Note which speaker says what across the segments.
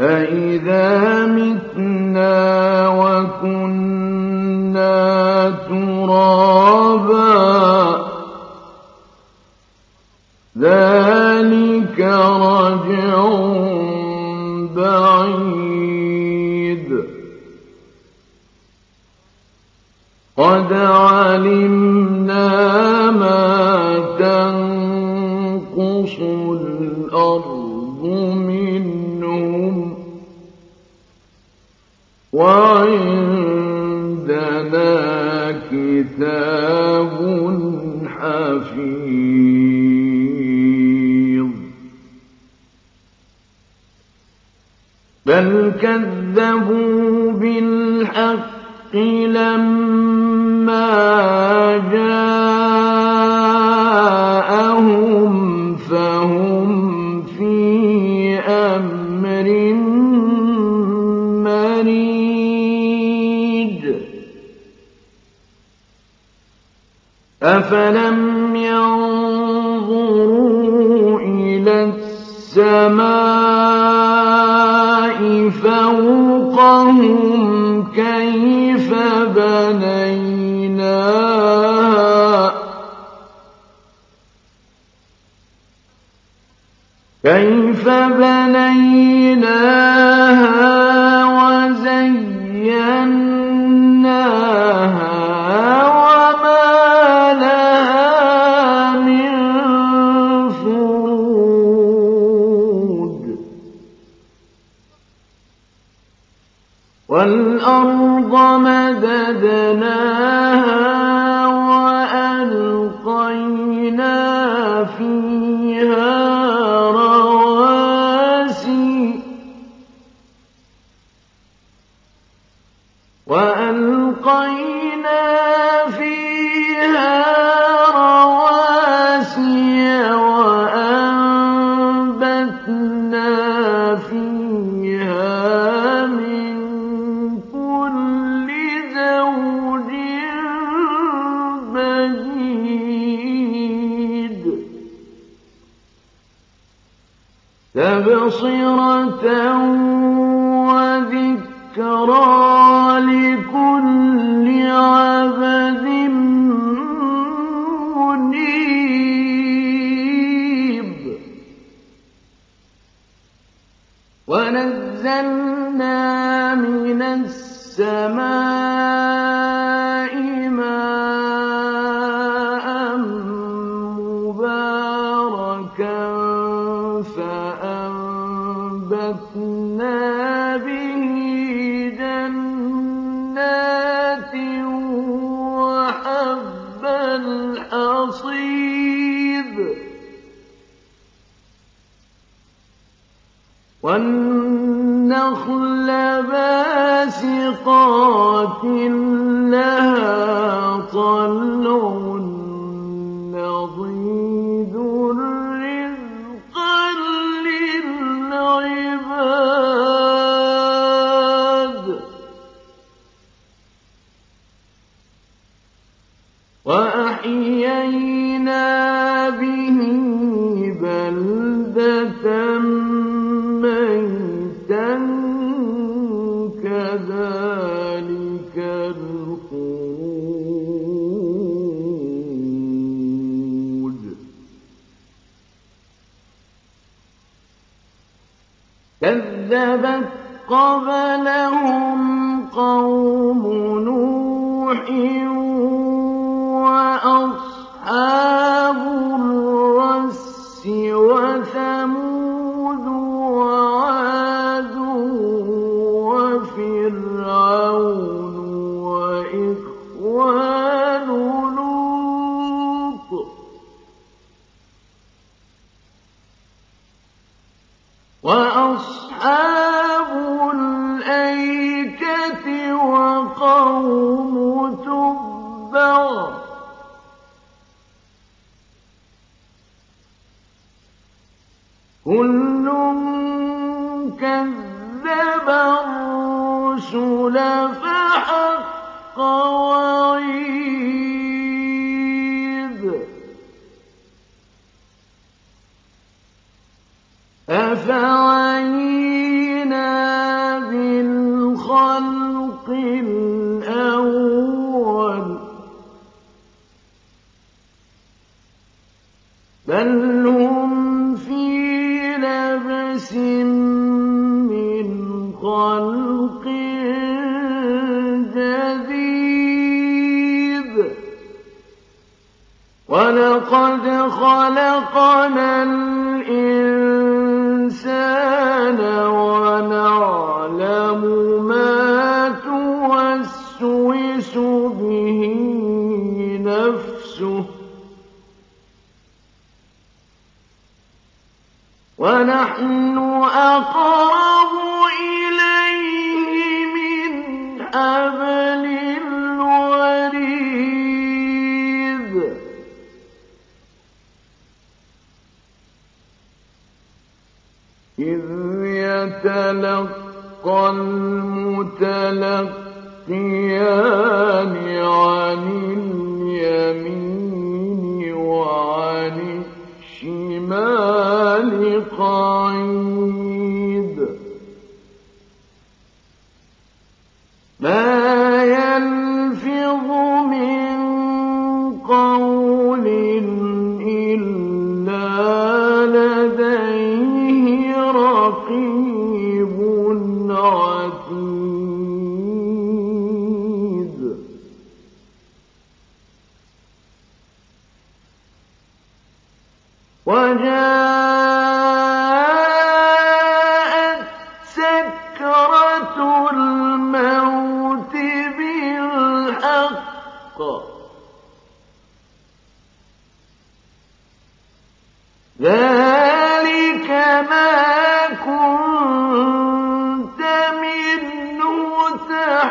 Speaker 1: أإذا متنا كتاب حفيظ بل كذبوا بالحق لما جاءهم أفلم ينظروا إلى السماء فوقهم والنخل باسقات لها طلع كذبت قبلهم قوم نوح وأصحاب الرس وثمود وعاد وفرعون وإخوان لوط. وأصحاب بل هم في لبس من خلق جديد. ولقد خلقنا نحن أقرب إليه من الوريد. إذ يتلقى المتلقيان عن اليمين وعن الشمال قال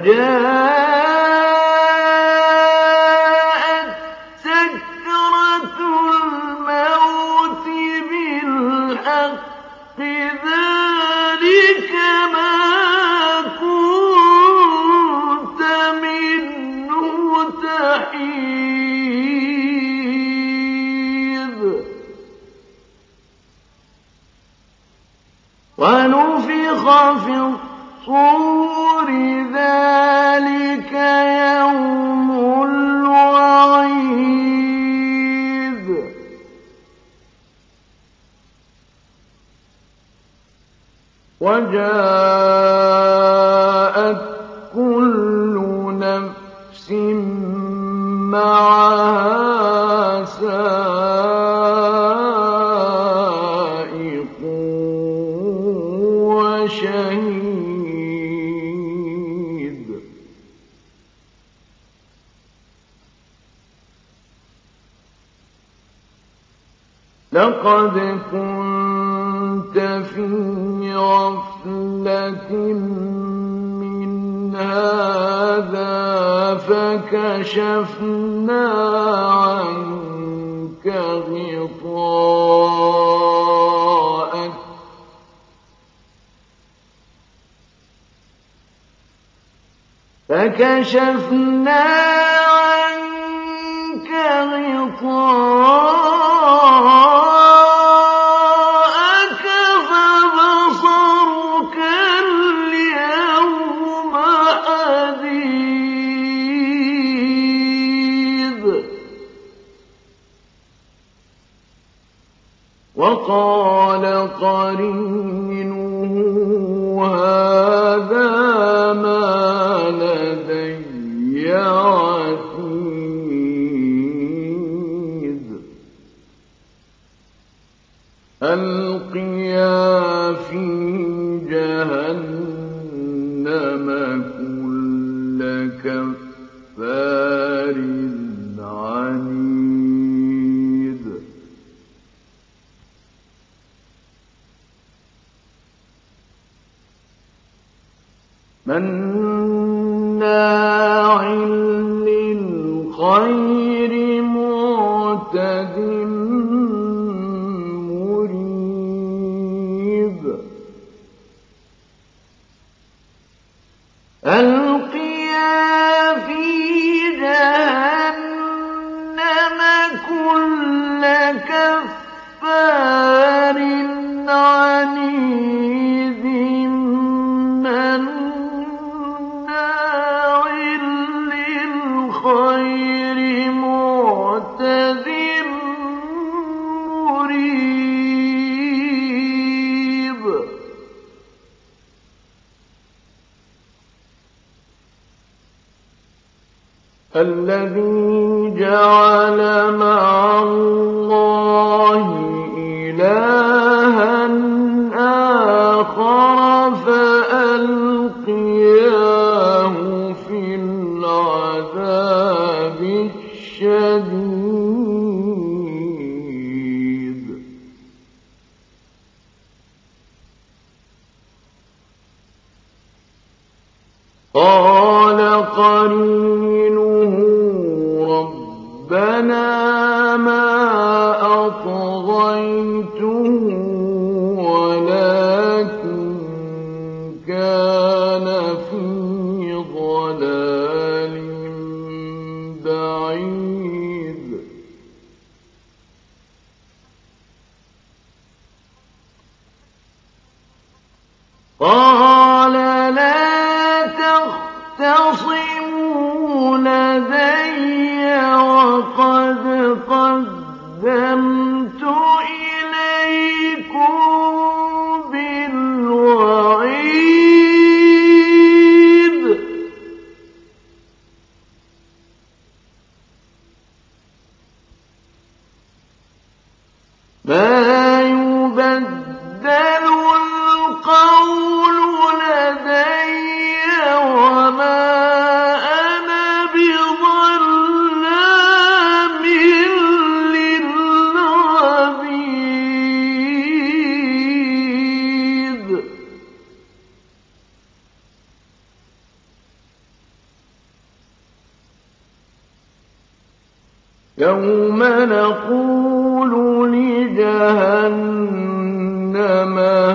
Speaker 1: فجاء وجاء فكشفنا عنك غطاء الذين الذي جعل مع الله إله رأيته ما ما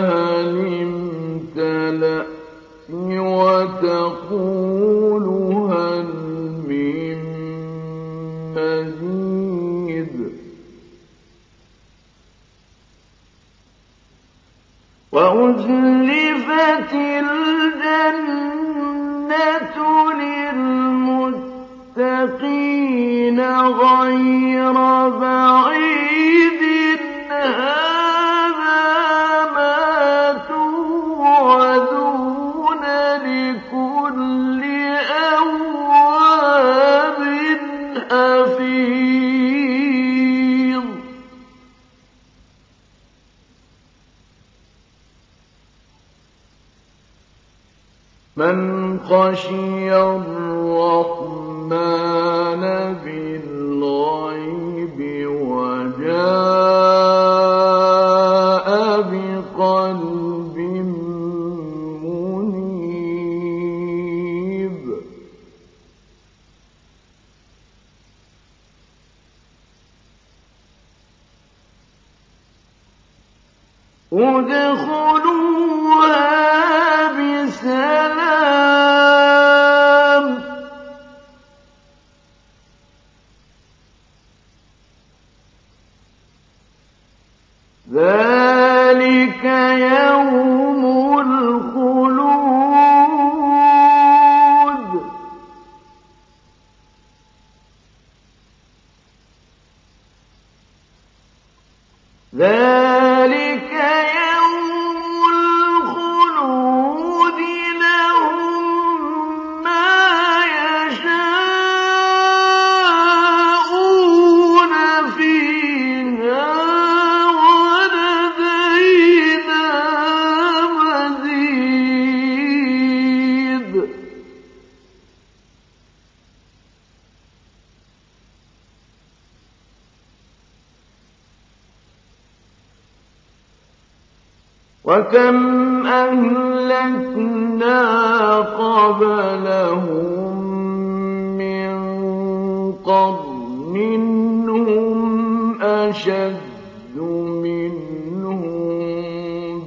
Speaker 1: أفيض من خشي الرحمن وكم أهلكنا قبلهم من قرن هم أشد منهم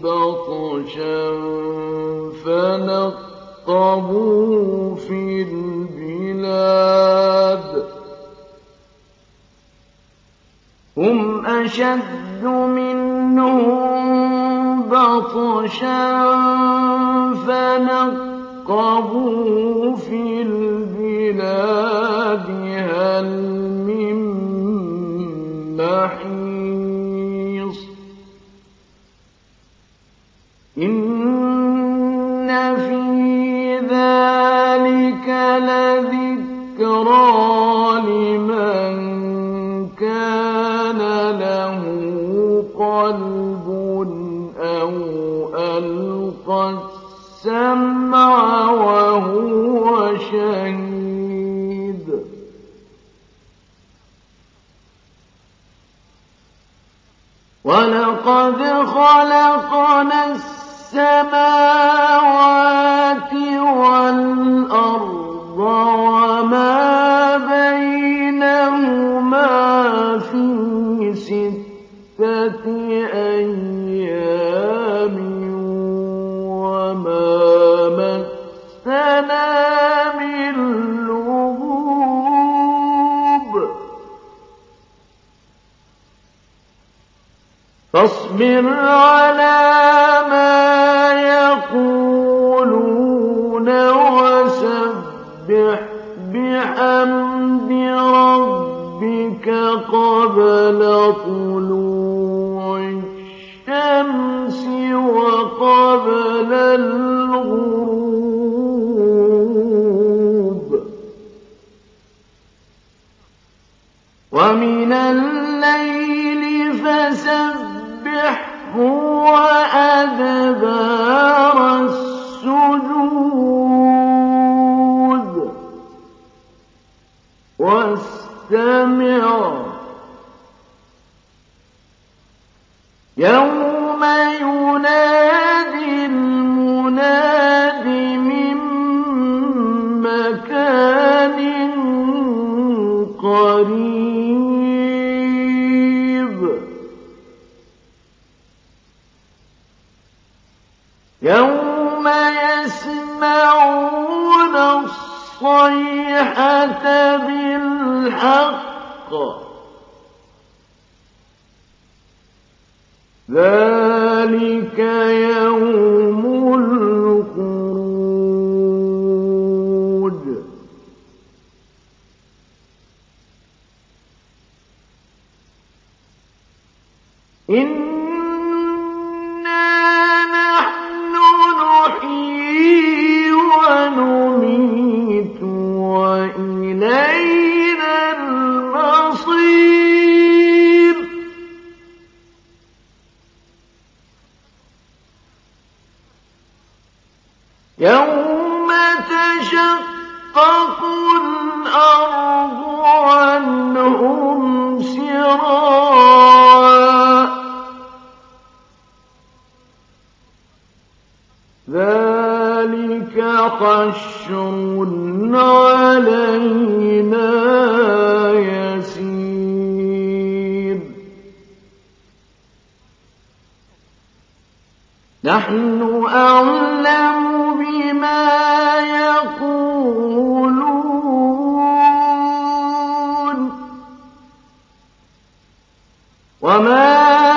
Speaker 1: بطشا فنقبوا في البلاد هم أشد منهم بطشا فنقبوا في البلاد هل من محيص؟ إن في ذلك لذكرى لمن كان له قلب ألقى السمع وهو شهيد. ولقد خلقنا السماوات والأرض مسنا من لغوب فاصبر على ما يقولون وسبح بحمد ربك قبل طلوع ومن الليل فسبحه الصيحة بالحق. ذلك يوم يوم تشقق الأرض عنهم ذلك حشر علينا يسير. نحن أعلم وما